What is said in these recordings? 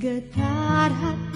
getar hati.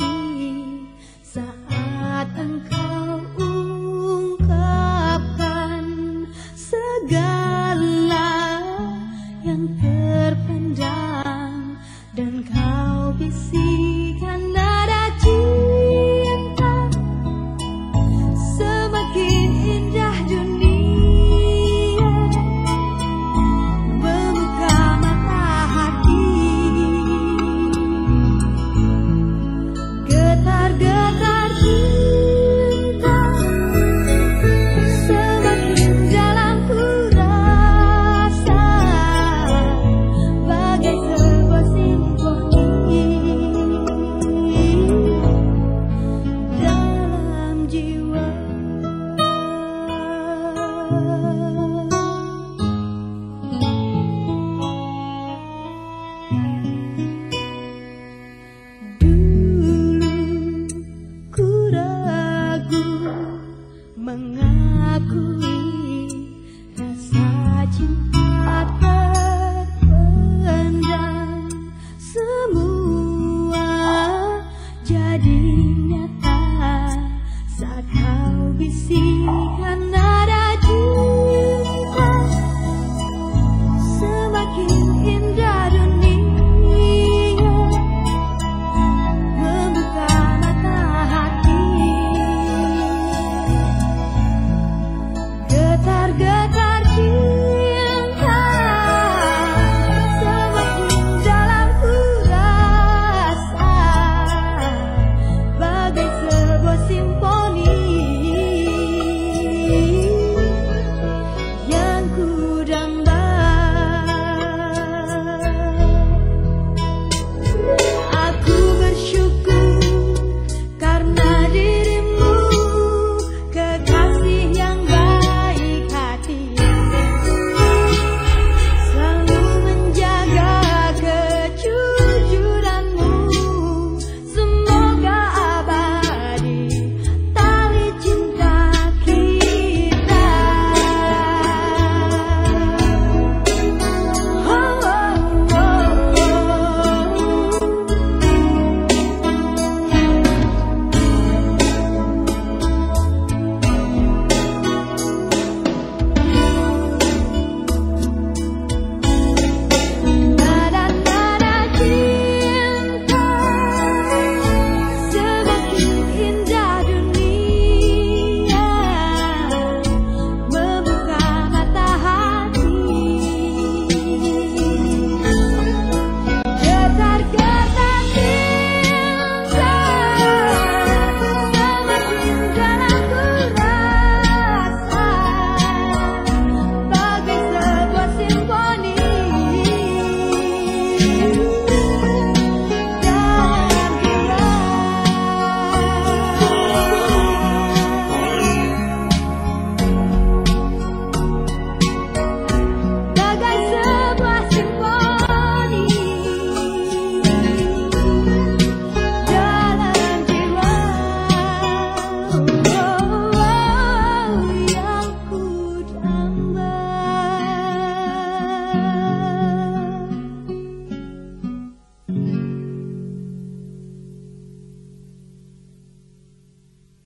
Mengakui